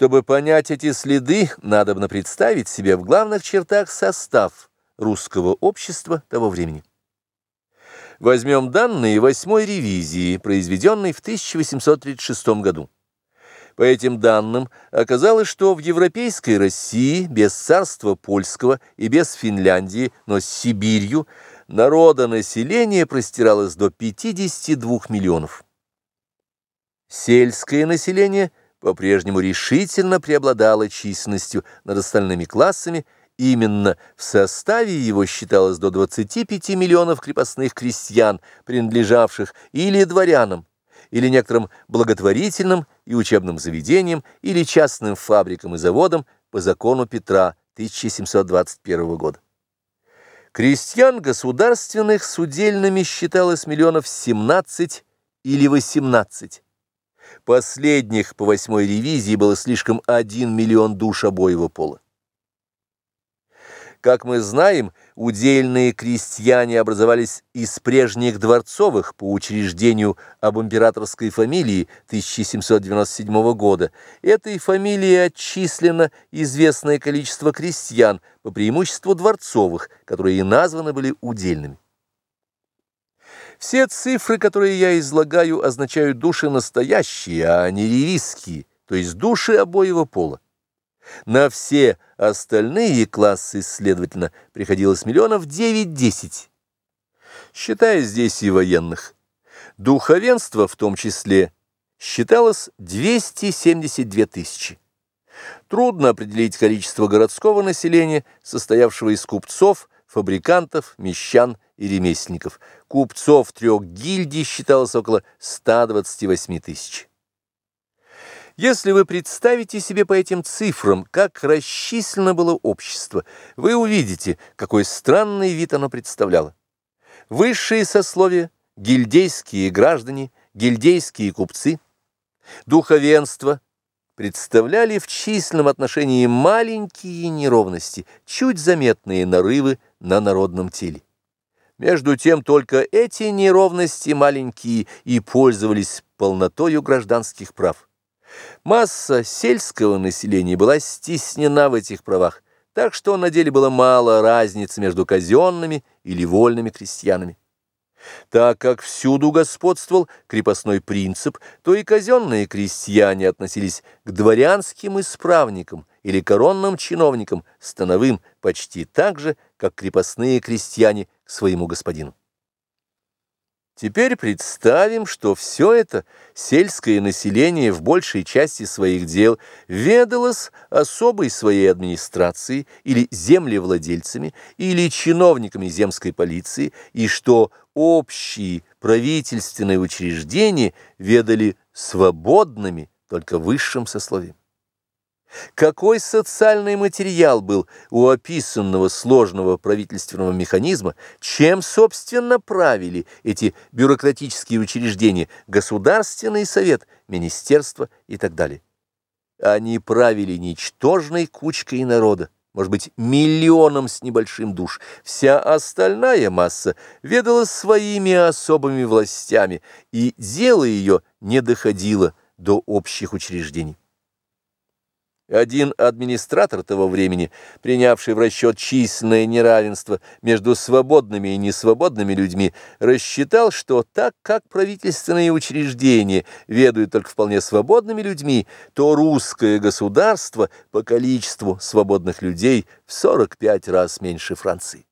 Чтобы понять эти следы, надо бы представить себе в главных чертах состав русского общества того времени. Возьмем данные восьмой ревизии, произведенной в 1836 году. По этим данным оказалось, что в европейской России без царства польского и без Финляндии, но с Сибирью, народонаселение простиралось до 52 миллионов. Сельское население по-прежнему решительно преобладало численностью над остальными классами, именно в составе его считалось до 25 миллионов крепостных крестьян, принадлежавших или дворянам, или некоторым благотворительным и учебным заведениям, или частным фабрикам и заводам по закону Петра 1721 года. Крестьян государственных с удельными считалось миллионов 17 или 18. Последних по восьмой ревизии было слишком 1 миллион душ обоего пола. Как мы знаем, удельные крестьяне образовались из прежних дворцовых по учреждению об императорской фамилии 1797 года. Этой фамилии отчислено известное количество крестьян, по преимуществу дворцовых, которые и названы были удельными. Все цифры, которые я излагаю, означают души настоящие, а не ревизские, то есть души обоего пола. На все остальные классы, следовательно, приходилось миллионов 9-10. Считая здесь и военных. Духовенство в том числе считалось 272 тысячи. Трудно определить количество городского населения, состоявшего из купцов, фабрикантов, мещан и ремесленников. Купцов трех гильдий считалось около 128 тысяч. Если вы представите себе по этим цифрам, как расчислено было общество, вы увидите, какой странный вид оно представляло. Высшие сословия, гильдейские граждане, гильдейские купцы, духовенство представляли в численном отношении маленькие неровности, чуть заметные нарывы на народном теле. Между тем только эти неровности маленькие и пользовались полнотою гражданских прав. Масса сельского населения была стеснена в этих правах, так что на деле было мало разницы между казенными или вольными крестьянами. Так как всюду господствовал крепостной принцип, то и казенные крестьяне относились к дворянским исправникам или коронным чиновникам, становым почти так же, как крепостные крестьяне своему господину. Теперь представим, что все это сельское население в большей части своих дел ведалось особой своей администрацией или землевладельцами, или чиновниками земской полиции, и что общие правительственные учреждения ведали свободными, только высшим сословием. Какой социальный материал был у описанного сложного правительственного механизма, чем, собственно, правили эти бюрократические учреждения, Государственный совет, Министерство и так далее? Они правили ничтожной кучкой народа, может быть, миллионом с небольшим душ. Вся остальная масса ведала своими особыми властями, и дело ее не доходило до общих учреждений. Один администратор того времени, принявший в расчет численное неравенство между свободными и несвободными людьми, рассчитал, что так как правительственные учреждения ведают только вполне свободными людьми, то русское государство по количеству свободных людей в 45 раз меньше Франции.